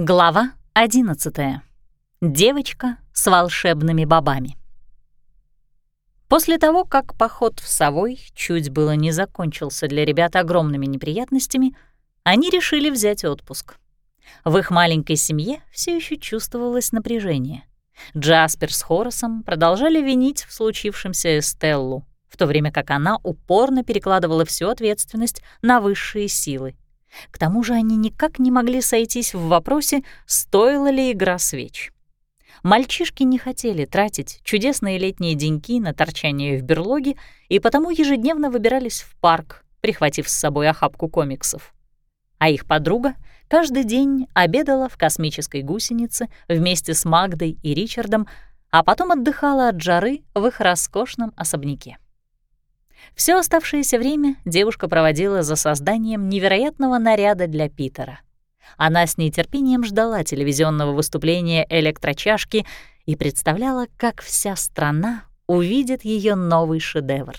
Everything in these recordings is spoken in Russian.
Глава 11. Девочка с волшебными бобами. После того, как поход в Совой чуть было не закончился для ребят огромными неприятностями, они решили взять отпуск. В их маленькой семье все еще чувствовалось напряжение. Джаспер с Хоросом продолжали винить в случившемся Эстеллу, в то время как она упорно перекладывала всю ответственность на высшие силы — к тому же они никак не могли сойтись в вопросе, стоила ли игра свеч. Мальчишки не хотели тратить чудесные летние деньки на торчание в берлоге и потому ежедневно выбирались в парк, прихватив с собой охапку комиксов. А их подруга каждый день обедала в космической гусенице вместе с Магдой и Ричардом, а потом отдыхала от жары в их роскошном особняке. Все оставшееся время девушка проводила за созданием невероятного наряда для Питера. Она с нетерпением ждала телевизионного выступления электрочашки и представляла, как вся страна увидит ее новый шедевр.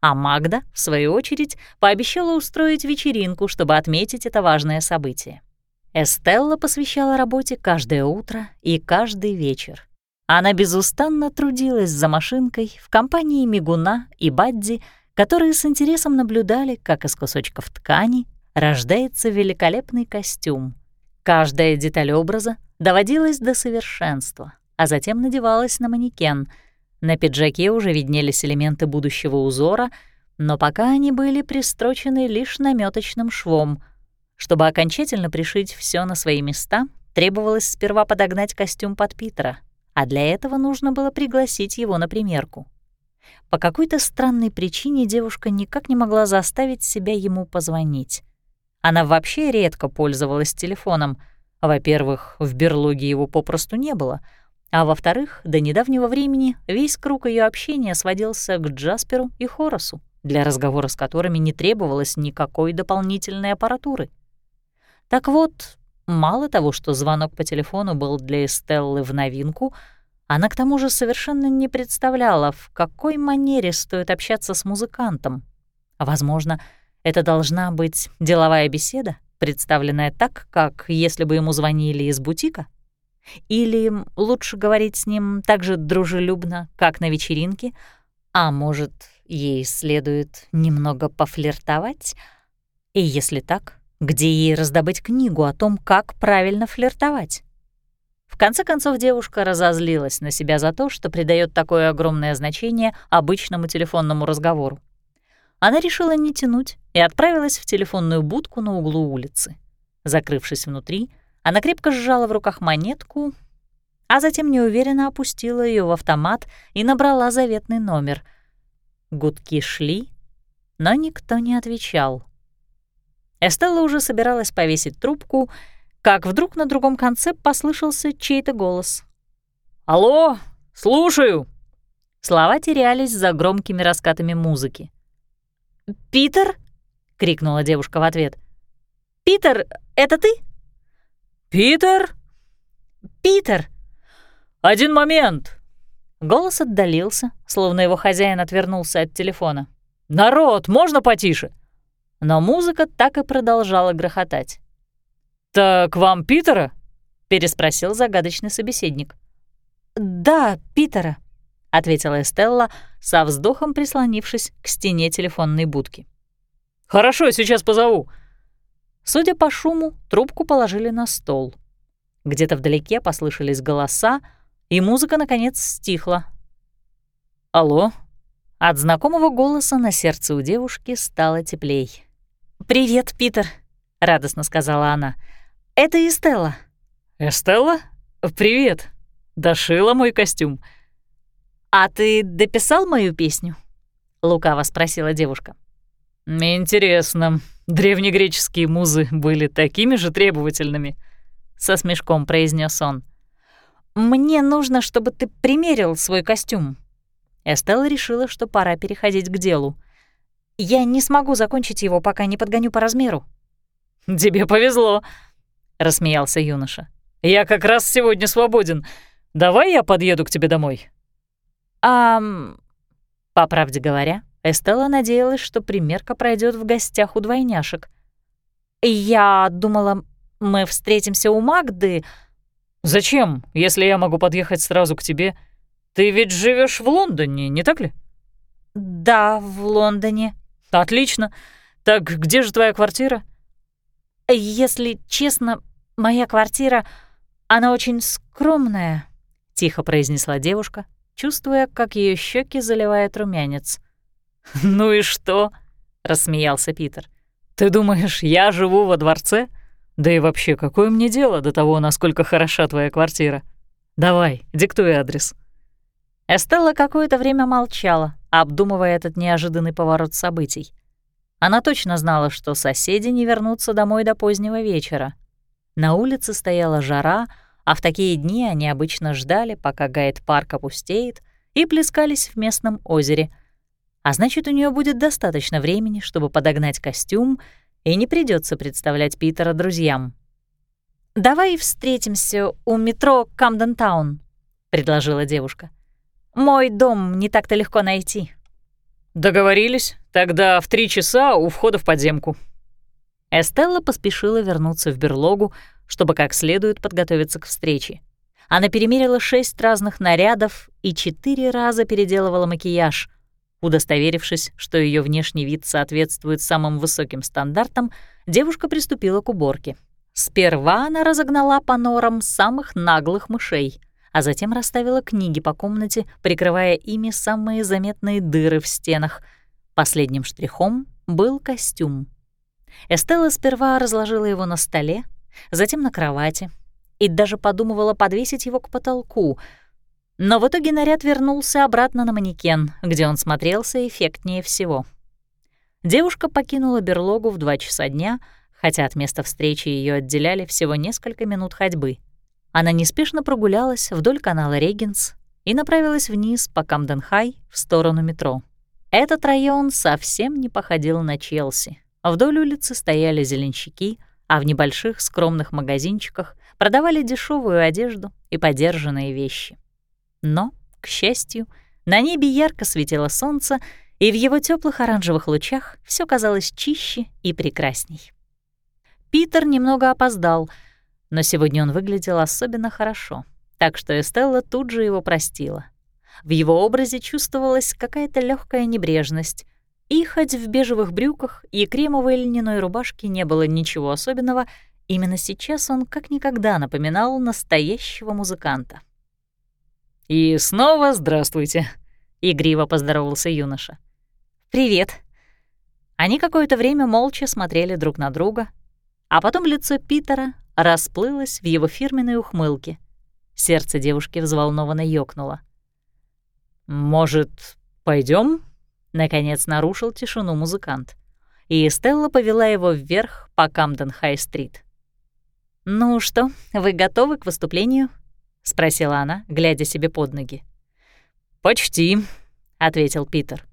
А Магда, в свою очередь, пообещала устроить вечеринку, чтобы отметить это важное событие. Эстелла посвящала работе каждое утро и каждый вечер. Она безустанно трудилась за машинкой в компании Мигуна и Бадди, которые с интересом наблюдали, как из кусочков ткани рождается великолепный костюм. Каждая деталь образа доводилась до совершенства, а затем надевалась на манекен. На пиджаке уже виднелись элементы будущего узора, но пока они были пристрочены лишь наметочным швом. Чтобы окончательно пришить все на свои места, требовалось сперва подогнать костюм под Питера — а для этого нужно было пригласить его на примерку. По какой-то странной причине девушка никак не могла заставить себя ему позвонить. Она вообще редко пользовалась телефоном. Во-первых, в берлоге его попросту не было, а во-вторых, до недавнего времени весь круг ее общения сводился к Джасперу и Хорасу, для разговора с которыми не требовалось никакой дополнительной аппаратуры. Так вот, Мало того, что звонок по телефону был для Эстеллы в новинку, она к тому же совершенно не представляла, в какой манере стоит общаться с музыкантом. Возможно, это должна быть деловая беседа, представленная так, как если бы ему звонили из бутика? Или лучше говорить с ним так же дружелюбно, как на вечеринке? А может, ей следует немного пофлиртовать? И если так, где ей раздобыть книгу о том, как правильно флиртовать? В конце концов, девушка разозлилась на себя за то, что придает такое огромное значение обычному телефонному разговору. Она решила не тянуть и отправилась в телефонную будку на углу улицы. Закрывшись внутри, она крепко сжала в руках монетку, а затем неуверенно опустила ее в автомат и набрала заветный номер. Гудки шли, но никто не отвечал. Эстелла уже собиралась повесить трубку, как вдруг на другом конце послышался чей-то голос. «Алло, слушаю!» Слова терялись за громкими раскатами музыки. «Питер?» — крикнула девушка в ответ. «Питер, это ты?» «Питер?» «Питер!» «Один момент!» Голос отдалился, словно его хозяин отвернулся от телефона. «Народ, можно потише?» Но музыка так и продолжала грохотать. «Так вам Питера?» — переспросил загадочный собеседник. «Да, Питера», — ответила Эстелла, со вздохом прислонившись к стене телефонной будки. «Хорошо, сейчас позову». Судя по шуму, трубку положили на стол. Где-то вдалеке послышались голоса, и музыка, наконец, стихла. «Алло?» От знакомого голоса на сердце у девушки стало теплей. «Привет, Питер», — радостно сказала она. «Это Эстелла». «Эстелла? Привет. Дошила мой костюм». «А ты дописал мою песню?» — лукаво спросила девушка. «Интересно, древнегреческие музы были такими же требовательными?» — со смешком произнес он. «Мне нужно, чтобы ты примерил свой костюм». Эстелла решила, что пора переходить к делу. Я не смогу закончить его, пока не подгоню по размеру». «Тебе повезло», — рассмеялся юноша. «Я как раз сегодня свободен. Давай я подъеду к тебе домой». «А...» По правде говоря, Эстелла надеялась, что примерка пройдет в гостях у двойняшек. «Я думала, Мы встретимся у Магды. Зачем, если я могу подъехать сразу к тебе? Ты ведь живешь в Лондоне, не так ли? Да, в Лондоне. Отлично. Так где же твоя квартира? Если честно, моя квартира, она очень скромная, тихо произнесла девушка, чувствуя, как ее щеки заливает румянец. Ну и что? рассмеялся Питер. Ты думаешь, я живу во дворце? Да и вообще, какое мне дело до того, насколько хороша твоя квартира? Давай, диктуй адрес. Эстелла какое-то время молчала, обдумывая этот неожиданный поворот событий. Она точно знала, что соседи не вернутся домой до позднего вечера. На улице стояла жара, а в такие дни они обычно ждали, пока гайд-парк опустеет, и плескались в местном озере. А значит, у нее будет достаточно времени, чтобы подогнать костюм, и не придется представлять Питера друзьям. «Давай встретимся у метро Камден-таун», — предложила девушка. Мой дом не так-то легко найти». «Договорились. Тогда в три часа у входа в подземку». Эстелла поспешила вернуться в берлогу, чтобы как следует подготовиться к встрече. Она перемерила шесть разных нарядов и четыре раза переделывала макияж. Удостоверившись, что ее внешний вид соответствует самым высоким стандартам, девушка приступила к уборке. Сперва она разогнала по норам самых наглых мышей — а затем расставила книги по комнате, прикрывая ими самые заметные дыры в стенах. Последним штрихом был костюм. Эстелла сперва разложила его на столе, затем на кровати и даже подумывала подвесить его к потолку, но в итоге наряд вернулся обратно на манекен, где он смотрелся эффектнее всего. Девушка покинула берлогу в два часа дня, хотя от места встречи ее отделяли всего несколько минут ходьбы — она неспешно прогулялась вдоль канала Регенс и направилась вниз по Камден-Хай в сторону метро. Этот район совсем не походил на Челси. Вдоль улицы стояли зеленщики, а в небольших скромных магазинчиках продавали дешевую одежду и подержанные вещи. Но, к счастью, на небе ярко светило солнце, и в его теплых оранжевых лучах все казалось чище и прекрасней. Питер немного опоздал — но сегодня он выглядел особенно хорошо, так что Эстелла тут же его простила. В его образе чувствовалась какая-то легкая небрежность, и хоть в бежевых брюках и кремовой льняной рубашке не было ничего особенного, именно сейчас он как никогда напоминал настоящего музыканта. «И снова здравствуйте», — игриво поздоровался юноша. «Привет». Они какое-то время молча смотрели друг на друга, а потом лицо Питера расплылось в его фирменной ухмылке. Сердце девушки взволнованно ёкнуло. «Может, пойдем? наконец нарушил тишину музыкант. И Стелла повела его вверх по Камден-Хай-стрит. «Ну что, вы готовы к выступлению?» — спросила она, глядя себе под ноги. «Почти», — ответил Питер.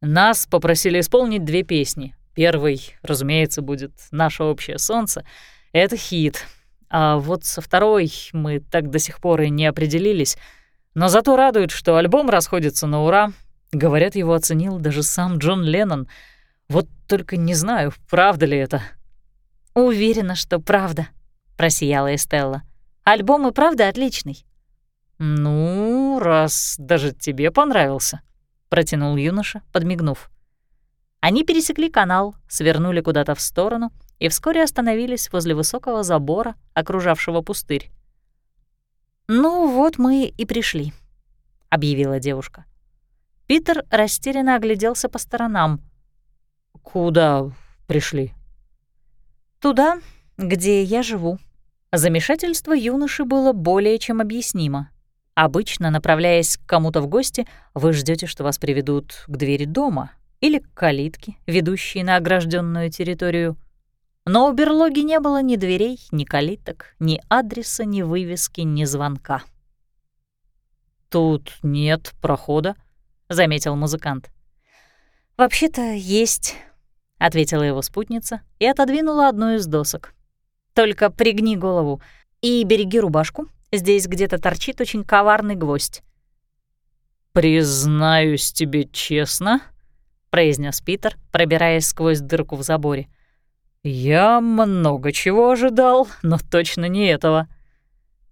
«Нас попросили исполнить две песни. Первый, разумеется, будет «Наше общее солнце», это хит. А вот со второй мы так до сих пор и не определились. Но зато радует, что альбом расходится на ура. Говорят, его оценил даже сам Джон Леннон. Вот только не знаю, правда ли это. «Уверена, что правда», — просияла Эстелла. «Альбом и правда отличный». «Ну, раз даже тебе понравился», — протянул юноша, подмигнув. Они пересекли канал, свернули куда-то в сторону — и вскоре остановились возле высокого забора, окружавшего пустырь. «Ну вот мы и пришли», — объявила девушка. Питер растерянно огляделся по сторонам. «Куда пришли?» «Туда, где я живу». Замешательство юноши было более чем объяснимо. Обычно, направляясь к кому-то в гости, вы ждете, что вас приведут к двери дома или к калитке, ведущей на огражденную территорию. Но у берлоги не было ни дверей, ни калиток, ни адреса, ни вывески, ни звонка. «Тут нет прохода», — заметил музыкант. «Вообще-то есть», — ответила его спутница и отодвинула одну из досок. «Только пригни голову и береги рубашку. Здесь где-то торчит очень коварный гвоздь». «Признаюсь тебе честно», — произнес Питер, пробираясь сквозь дырку в заборе. «Я много чего ожидал, но точно не этого».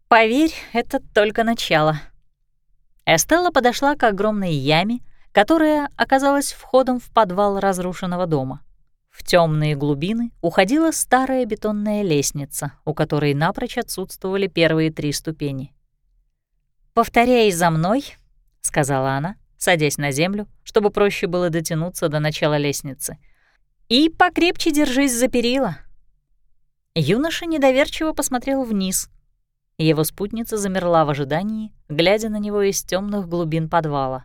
«Поверь, это только начало». Эстелла подошла к огромной яме, которая оказалась входом в подвал разрушенного дома. В темные глубины уходила старая бетонная лестница, у которой напрочь отсутствовали первые три ступени. «Повторяй за мной», — сказала она, садясь на землю, чтобы проще было дотянуться до начала лестницы. «И покрепче держись за перила». Юноша недоверчиво посмотрел вниз. Его спутница замерла в ожидании, глядя на него из темных глубин подвала.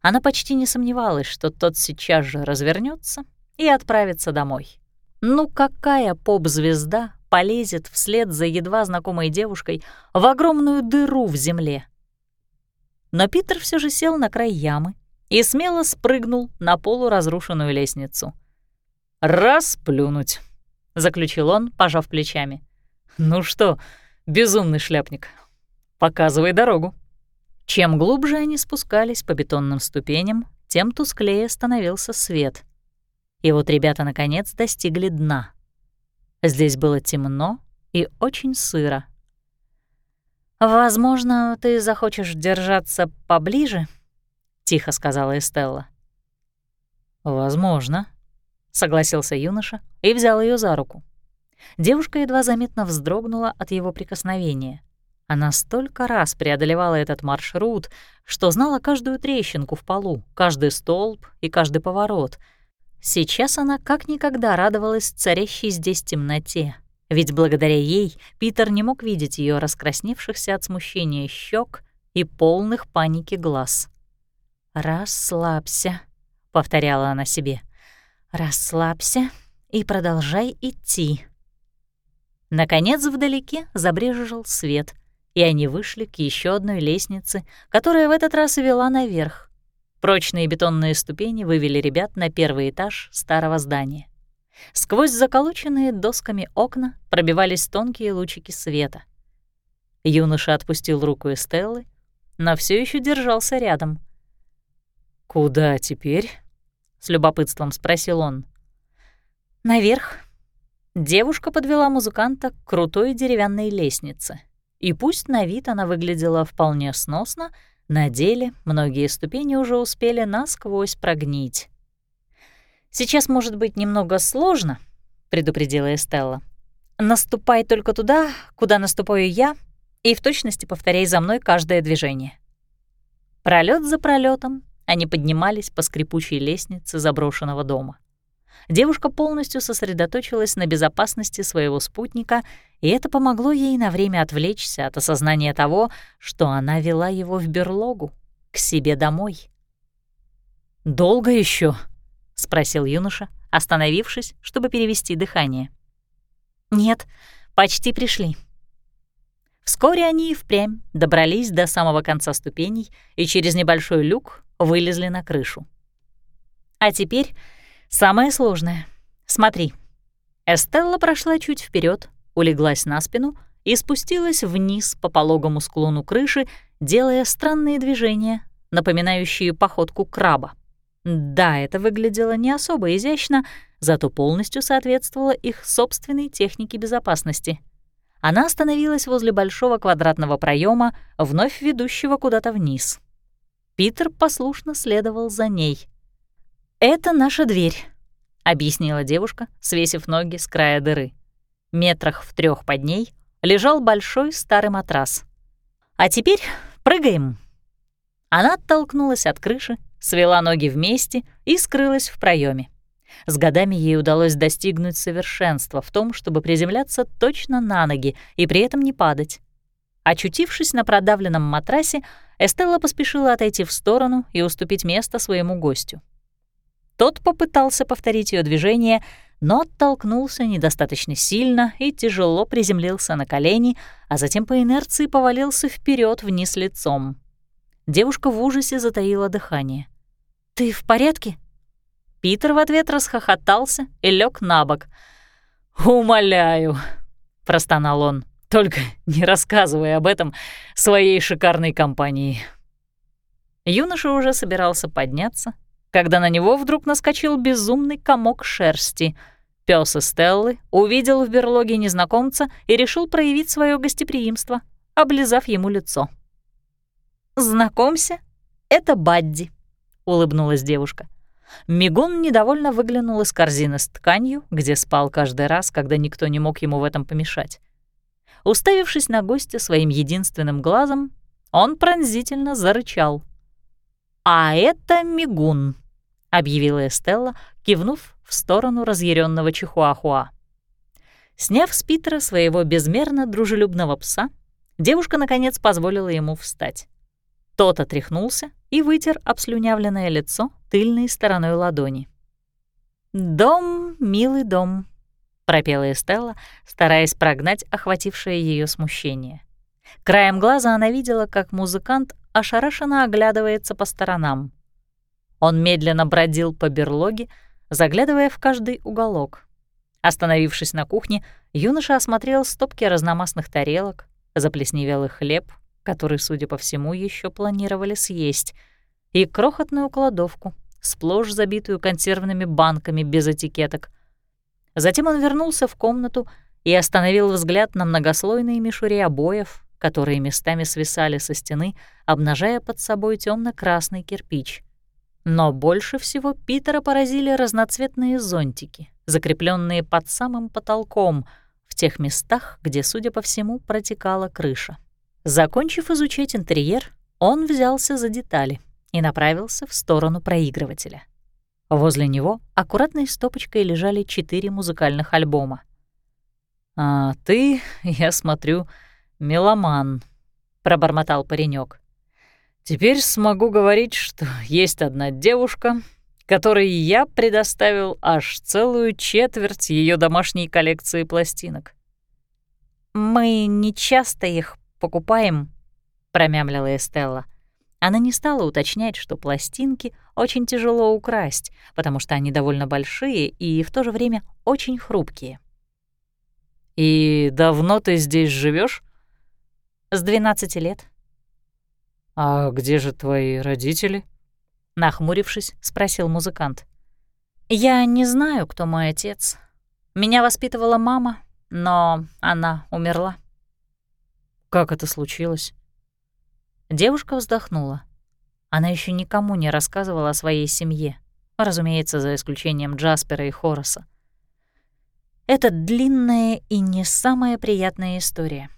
Она почти не сомневалась, что тот сейчас же развернется и отправится домой. Ну какая поп-звезда полезет вслед за едва знакомой девушкой в огромную дыру в земле? Но Питер все же сел на край ямы и смело спрыгнул на полуразрушенную лестницу. «Расплюнуть», — заключил он, пожав плечами. «Ну что, безумный шляпник, показывай дорогу». Чем глубже они спускались по бетонным ступеням, тем тусклее становился свет. И вот ребята наконец достигли дна. Здесь было темно и очень сыро. «Возможно, ты захочешь держаться поближе?» — тихо сказала Эстелла. «Возможно», — согласился юноша и взял ее за руку. Девушка едва заметно вздрогнула от его прикосновения. Она столько раз преодолевала этот маршрут, что знала каждую трещинку в полу, каждый столб и каждый поворот. Сейчас она как никогда радовалась царящей здесь темноте, ведь благодаря ей Питер не мог видеть ее раскрасневшихся от смущения щек и полных паники глаз. «Расслабься», — повторяла она себе. «Расслабься и продолжай идти». Наконец вдалеке забрежил свет, и они вышли к еще одной лестнице, которая в этот раз вела наверх. Прочные бетонные ступени вывели ребят на первый этаж старого здания. Сквозь заколоченные досками окна пробивались тонкие лучики света. Юноша отпустил руку Эстеллы, но все еще держался рядом. «Куда теперь?» — с любопытством спросил он. «Наверх». Девушка подвела музыканта к крутой деревянной лестнице — и пусть на вид она выглядела вполне сносно, на деле многие ступени уже успели насквозь прогнить. «Сейчас может быть немного сложно», — предупредила Эстелла. «Наступай только туда, куда наступаю я, и в точности повторяй за мной каждое движение». Пролет за пролетом они поднимались по скрипучей лестнице заброшенного дома. Девушка полностью сосредоточилась на безопасности своего спутника, и это помогло ей на время отвлечься от осознания того, что она вела его в берлогу, к себе домой. «Долго еще? спросил юноша, остановившись, чтобы перевести дыхание. «Нет, почти пришли». Вскоре они и впрямь добрались до самого конца ступеней и через небольшой люк вылезли на крышу. А теперь Самое сложное. Смотри. Эстелла прошла чуть вперед, улеглась на спину и спустилась вниз по пологому склону крыши, делая странные движения, напоминающие походку краба. Да, это выглядело не особо изящно, зато полностью соответствовало их собственной технике безопасности. Она остановилась возле большого квадратного проема, вновь ведущего куда-то вниз. Питер послушно следовал за ней. «Это наша дверь», — объяснила девушка, свесив ноги с края дыры. Метрах в трех под ней лежал большой старый матрас. «А теперь прыгаем». Она оттолкнулась от крыши, свела ноги вместе и скрылась в проеме. С годами ей удалось достигнуть совершенства в том, чтобы приземляться точно на ноги и при этом не падать. Очутившись на продавленном матрасе, Эстелла поспешила отойти в сторону и уступить место своему гостю. Тот попытался повторить ее движение, но оттолкнулся недостаточно сильно и тяжело приземлился на колени, а затем по инерции повалился вперед вниз лицом. Девушка в ужасе затаила дыхание. «Ты в порядке?» Питер в ответ расхохотался и лег на бок. «Умоляю», — простонал он, — «только не рассказывай об этом своей шикарной компании». Юноша уже собирался подняться, когда на него вдруг наскочил безумный комок шерсти. Пёс Стеллы увидел в берлоге незнакомца и решил проявить свое гостеприимство, облизав ему лицо. «Знакомься, это Бадди», — улыбнулась девушка. Мигун недовольно выглянул из корзины с тканью, где спал каждый раз, когда никто не мог ему в этом помешать. Уставившись на гостя своим единственным глазом, он пронзительно зарычал. «А это Мигун», — объявила Эстелла, кивнув в сторону разъяренного Чихуахуа. Сняв с Питера своего безмерно дружелюбного пса, девушка, наконец, позволила ему встать. Тот отряхнулся и вытер обслюнявленное лицо тыльной стороной ладони. «Дом, милый дом», — пропела Эстелла, стараясь прогнать охватившее ее смущение. Краем глаза она видела, как музыкант ошарашенно оглядывается по сторонам. Он медленно бродил по берлоге, заглядывая в каждый уголок. Остановившись на кухне, юноша осмотрел стопки разномастных тарелок, заплесневелый хлеб, который, судя по всему, еще планировали съесть, и крохотную кладовку, сплошь забитую консервными банками без этикеток. Затем он вернулся в комнату и остановил взгляд на многослойные мишуре обоев, которые местами свисали со стены, обнажая под собой темно красный кирпич. Но больше всего Питера поразили разноцветные зонтики, закрепленные под самым потолком, в тех местах, где, судя по всему, протекала крыша. Закончив изучать интерьер, он взялся за детали и направился в сторону проигрывателя. Возле него аккуратной стопочкой лежали четыре музыкальных альбома. «А ты, я смотрю, меломан», — пробормотал паренек. «Теперь смогу говорить, что есть одна девушка, которой я предоставил аж целую четверть ее домашней коллекции пластинок». «Мы не часто их покупаем», — промямлила Эстелла. Она не стала уточнять, что пластинки очень тяжело украсть, потому что они довольно большие и в то же время очень хрупкие. «И давно ты здесь живешь? «С 12 лет». «А где же твои родители?» Нахмурившись, спросил музыкант. «Я не знаю, кто мой отец. Меня воспитывала мама, но она умерла». Как это случилось? Девушка вздохнула. Она еще никому не рассказывала о своей семье, разумеется, за исключением Джаспера и Хораса. Это длинная и не самая приятная история.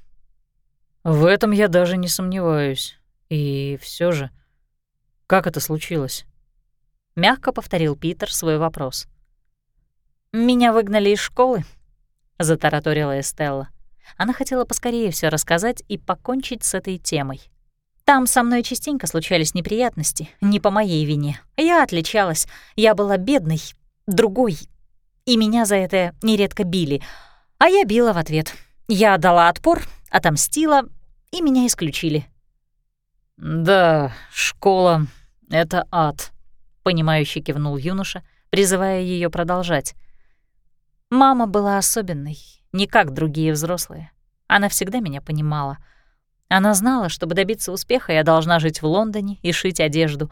В этом я даже не сомневаюсь. И все же, как это случилось? Мягко повторил Питер свой вопрос. «Меня выгнали из школы», — затараторила Эстелла. Она хотела поскорее все рассказать и покончить с этой темой. Там со мной частенько случались неприятности, не по моей вине. Я отличалась, я была бедной, другой, и меня за это нередко били. А я била в ответ. Я дала отпор, отомстила, и меня исключили. «Да, школа — это ад», — понимающе кивнул юноша, призывая ее продолжать. Мама была особенной, не как другие взрослые. Она всегда меня понимала. Она знала, чтобы добиться успеха, я должна жить в Лондоне и шить одежду.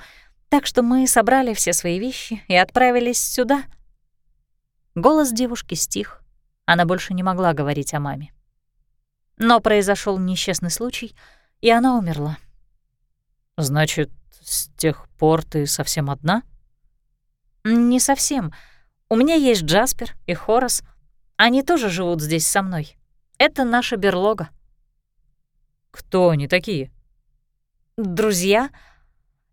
Так что мы собрали все свои вещи и отправились сюда. Голос девушки стих. Она больше не могла говорить о маме. Но произошел несчастный случай, и она умерла. «Значит, с тех пор ты совсем одна?» «Не совсем. У меня есть Джаспер и Хорас, они тоже живут здесь со мной. Это наша берлога». «Кто они такие?» «Друзья.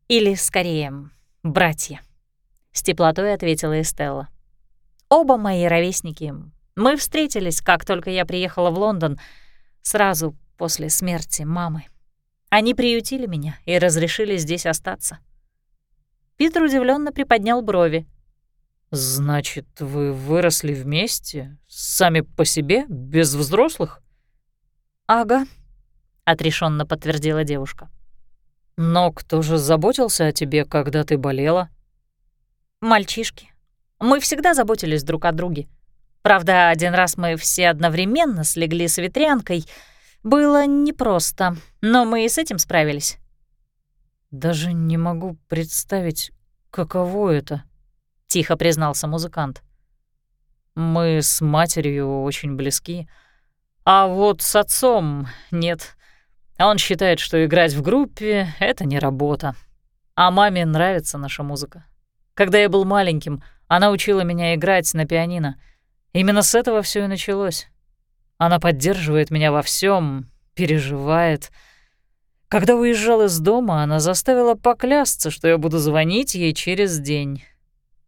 Или, скорее, братья», — с теплотой ответила Эстелла. «Оба мои ровесники. Мы встретились, как только я приехала в Лондон, сразу после смерти мамы. Они приютили меня и разрешили здесь остаться». Питер удивленно приподнял брови. «Значит, вы выросли вместе, сами по себе, без взрослых?» «Ага», — отрешенно подтвердила девушка. «Но кто же заботился о тебе, когда ты болела?» «Мальчишки. Мы всегда заботились друг о друге. Правда, один раз мы все одновременно слегли с ветрянкой. Было непросто, но мы и с этим справились». «Даже не могу представить, каково это», тихо признался музыкант. Мы с матерью очень близки. А вот с отцом нет. Он считает, что играть в группе — это не работа. А маме нравится наша музыка. Когда я был маленьким, она учила меня играть на пианино. Именно с этого все и началось. Она поддерживает меня во всем, переживает. Когда уезжал из дома, она заставила поклясться, что я буду звонить ей через день.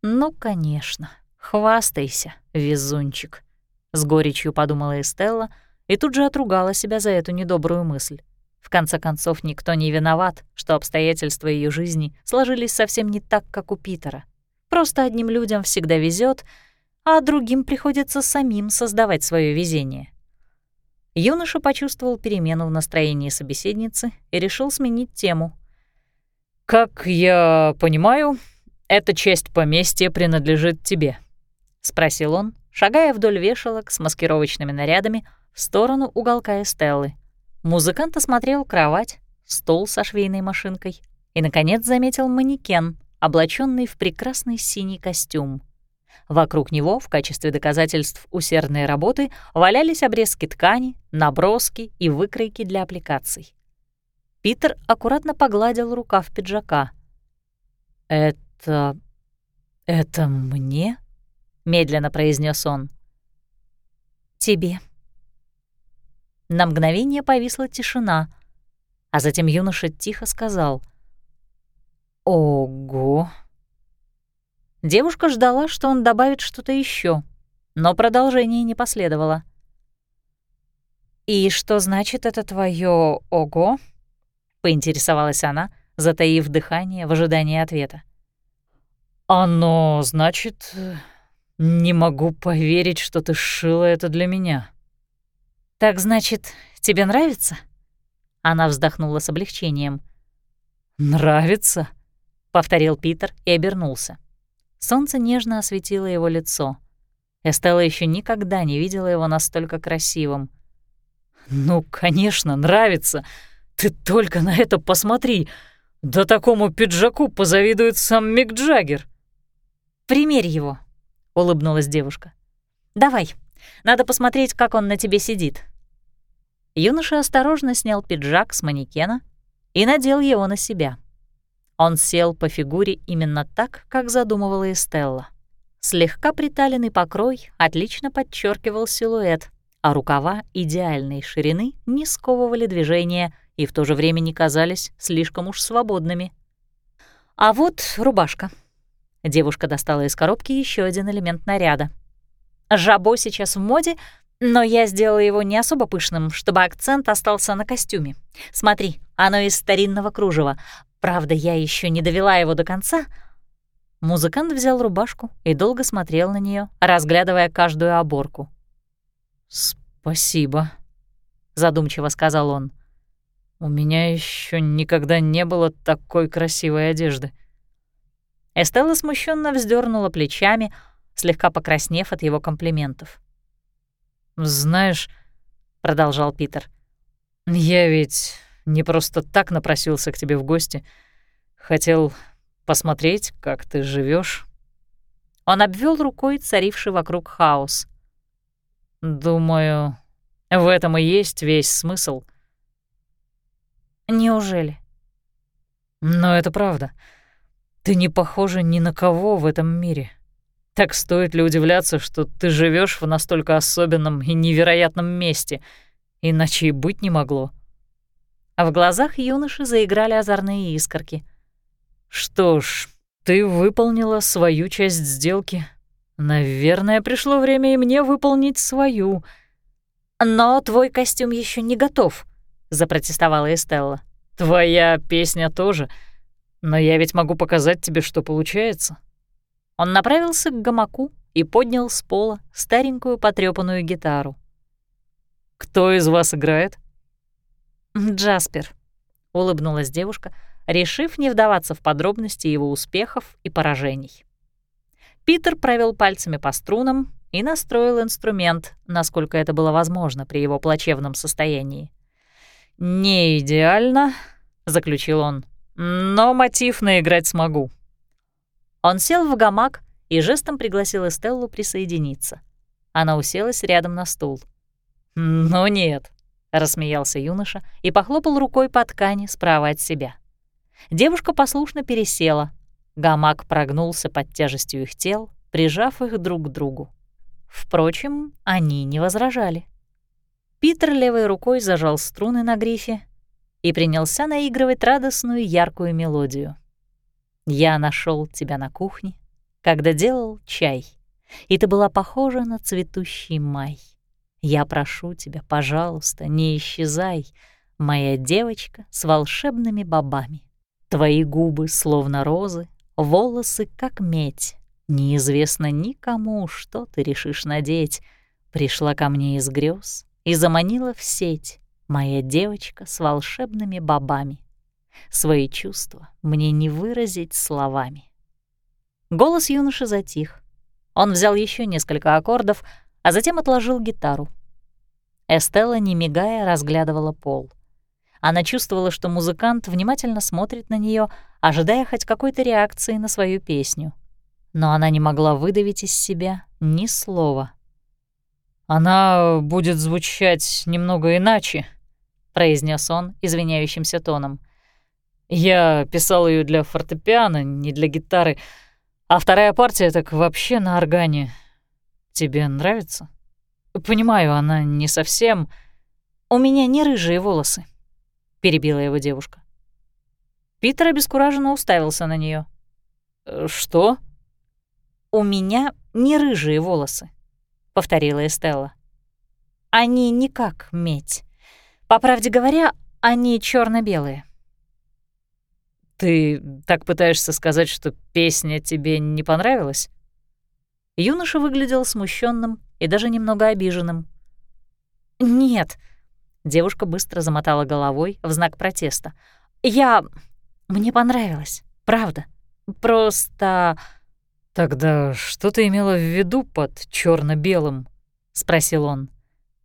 «Ну, конечно, хвастайся, везунчик», — с горечью подумала Эстелла и тут же отругала себя за эту недобрую мысль. В конце концов, никто не виноват, что обстоятельства ее жизни сложились совсем не так, как у Питера. Просто одним людям всегда везет, а другим приходится самим создавать свое везение. Юноша почувствовал перемену в настроении собеседницы и решил сменить тему. «Как я понимаю, эта часть поместья принадлежит тебе», — спросил он, шагая вдоль вешалок с маскировочными нарядами в сторону уголка Эстеллы. Музыкант осмотрел кровать, стол со швейной машинкой и, наконец, заметил манекен, облаченный в прекрасный синий костюм. Вокруг него, в качестве доказательств усердной работы, валялись обрезки ткани, наброски и выкройки для аппликаций. Питер аккуратно погладил рукав пиджака. «Это... это мне?» — медленно произнес он. «Тебе», на мгновение повисла тишина, а затем юноша тихо сказал «Ого!». Девушка ждала, что он добавит что-то еще, но продолжение не последовало. «И что значит это твое «ого»?» — поинтересовалась она, затаив дыхание в ожидании ответа. «Оно значит, не могу поверить, что ты сшила это для меня», «Так значит, тебе нравится?» Она вздохнула с облегчением. «Нравится?» — повторил Питер и обернулся. Солнце нежно осветило его лицо. Эстелла еще никогда не видела его настолько красивым. «Ну, конечно, нравится. Ты только на это посмотри. Да такому пиджаку позавидует сам Мик Джаггер». «Примерь его», — улыбнулась девушка. «Давай, надо посмотреть, как он на тебе сидит». Юноша осторожно снял пиджак с манекена и надел его на себя. Он сел по фигуре именно так, как задумывала Эстелла. Слегка приталенный покрой отлично подчеркивал силуэт, а рукава идеальной ширины не сковывали движения и в то же время не казались слишком уж свободными. А вот рубашка. Девушка достала из коробки еще один элемент наряда. Жабо сейчас в моде, но я сделала его не особо пышным, чтобы акцент остался на костюме. Смотри, оно из старинного кружева. Правда, я еще не довела его до конца. Музыкант взял рубашку и долго смотрел на нее, разглядывая каждую оборку. «Спасибо», — задумчиво сказал он. «У меня еще никогда не было такой красивой одежды». Эстелла смущенно вздернула плечами, слегка покраснев от его комплиментов. «Знаешь», — продолжал Питер, — «я ведь не просто так напросился к тебе в гости. Хотел посмотреть, как ты живешь. Он обвел рукой царивший вокруг хаос. «Думаю, в этом и есть весь смысл». «Неужели?» «Но это правда. Ты не похожа ни на кого в этом мире». Так стоит ли удивляться, что ты живешь в настолько особенном и невероятном месте, иначе и быть не могло. А в глазах юноши заиграли озорные искорки. Что ж, ты выполнила свою часть сделки. Наверное, пришло время и мне выполнить свою. Но твой костюм еще не готов, запротестовала Эстелла. Твоя песня тоже. Но я ведь могу показать тебе, что получается. Он направился к гамаку и поднял с пола старенькую потрёпанную гитару. «Кто из вас играет?» «Джаспер», — улыбнулась девушка, решив не вдаваться в подробности его успехов и поражений. Питер провел пальцами по струнам и настроил инструмент, насколько это было возможно при его плачевном состоянии. «Не идеально», — заключил он, — «но мотив наиграть смогу». Он сел в гамак и жестом пригласил Эстеллу присоединиться. Она уселась рядом на стул. «Ну нет», — рассмеялся юноша и похлопал рукой по ткани справа от себя. Девушка послушно пересела. Гамак прогнулся под тяжестью их тел, прижав их друг к другу. Впрочем, они не возражали. Питер левой рукой зажал струны на грифе и принялся наигрывать радостную яркую мелодию. «Я нашел тебя на кухне, когда делал чай, и ты была похожа на цветущий май. Я прошу тебя, пожалуйста, не исчезай, моя девочка с волшебными бобами. Твои губы словно розы, волосы как медь. Неизвестно никому, что ты решишь надеть. Пришла ко мне из грез и заманила в сеть моя девочка с волшебными бобами. Свои чувства мне не выразить словами. Голос юноши затих. Он взял еще несколько аккордов, а затем отложил гитару. Эстелла, не мигая, разглядывала пол. Она чувствовала, что музыкант внимательно смотрит на нее, ожидая хоть какой-то реакции на свою песню. Но она не могла выдавить из себя ни слова. «Она будет звучать немного иначе», — произнес он извиняющимся тоном. «Я писал ее для фортепиано, не для гитары, а вторая партия так вообще на органе. Тебе нравится? Понимаю, она не совсем... У меня не рыжие волосы», — перебила его девушка. Питер обескураженно уставился на нее. «Э, «Что?» «У меня не рыжие волосы», — повторила Эстелла. «Они не как медь. По правде говоря, они черно белые «Ты так пытаешься сказать, что песня тебе не понравилась?» Юноша выглядел смущенным и даже немного обиженным. «Нет», — девушка быстро замотала головой в знак протеста. «Я... мне понравилось, правда. Просто...» «Тогда что ты имела в виду под черно белым спросил он.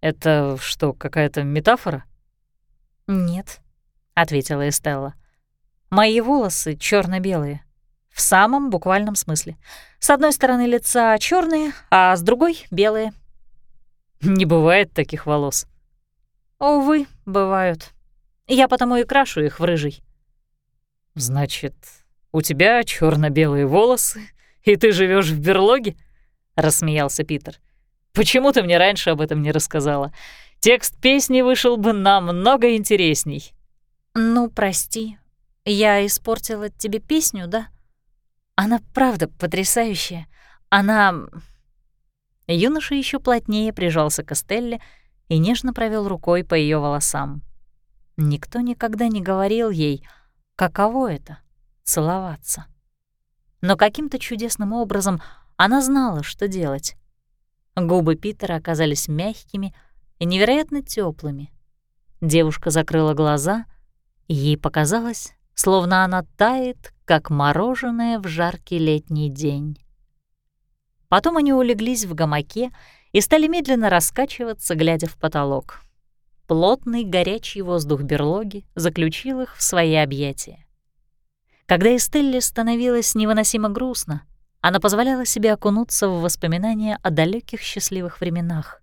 «Это что, какая-то метафора?» «Нет», — ответила Эстелла. «Мои волосы черно белые В самом буквальном смысле. С одной стороны лица черные, а с другой — белые». «Не бывает таких волос». «Увы, бывают. Я потому и крашу их в рыжий». «Значит, у тебя черно белые волосы «И ты живешь в берлоге?» — рассмеялся Питер. «Почему ты мне раньше об этом не рассказала? Текст песни вышел бы намного интересней». «Ну, прости, я испортила тебе песню, да? Она правда потрясающая. Она...» Юноша еще плотнее прижался к Эстелле и нежно провел рукой по ее волосам. Никто никогда не говорил ей, каково это — целоваться но каким-то чудесным образом она знала, что делать. Губы Питера оказались мягкими и невероятно теплыми. Девушка закрыла глаза, и ей показалось, словно она тает, как мороженое в жаркий летний день. Потом они улеглись в гамаке и стали медленно раскачиваться, глядя в потолок. Плотный горячий воздух берлоги заключил их в свои объятия. Когда Эстелле становилось невыносимо грустно, она позволяла себе окунуться в воспоминания о далеких счастливых временах.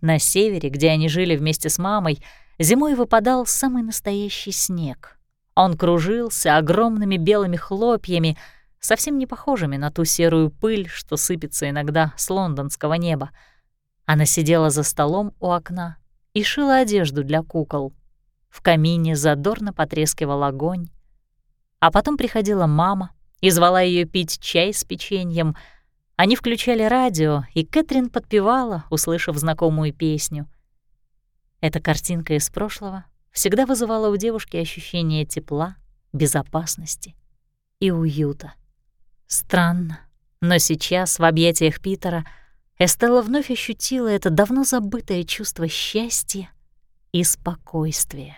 На севере, где они жили вместе с мамой, зимой выпадал самый настоящий снег. Он кружился огромными белыми хлопьями, совсем не похожими на ту серую пыль, что сыпется иногда с лондонского неба. Она сидела за столом у окна и шила одежду для кукол. В камине задорно потрескивал огонь, а потом приходила мама и звала ее пить чай с печеньем. Они включали радио, и Кэтрин подпевала, услышав знакомую песню. Эта картинка из прошлого всегда вызывала у девушки ощущение тепла, безопасности и уюта. Странно, но сейчас в объятиях Питера Эстелла вновь ощутила это давно забытое чувство счастья и спокойствия.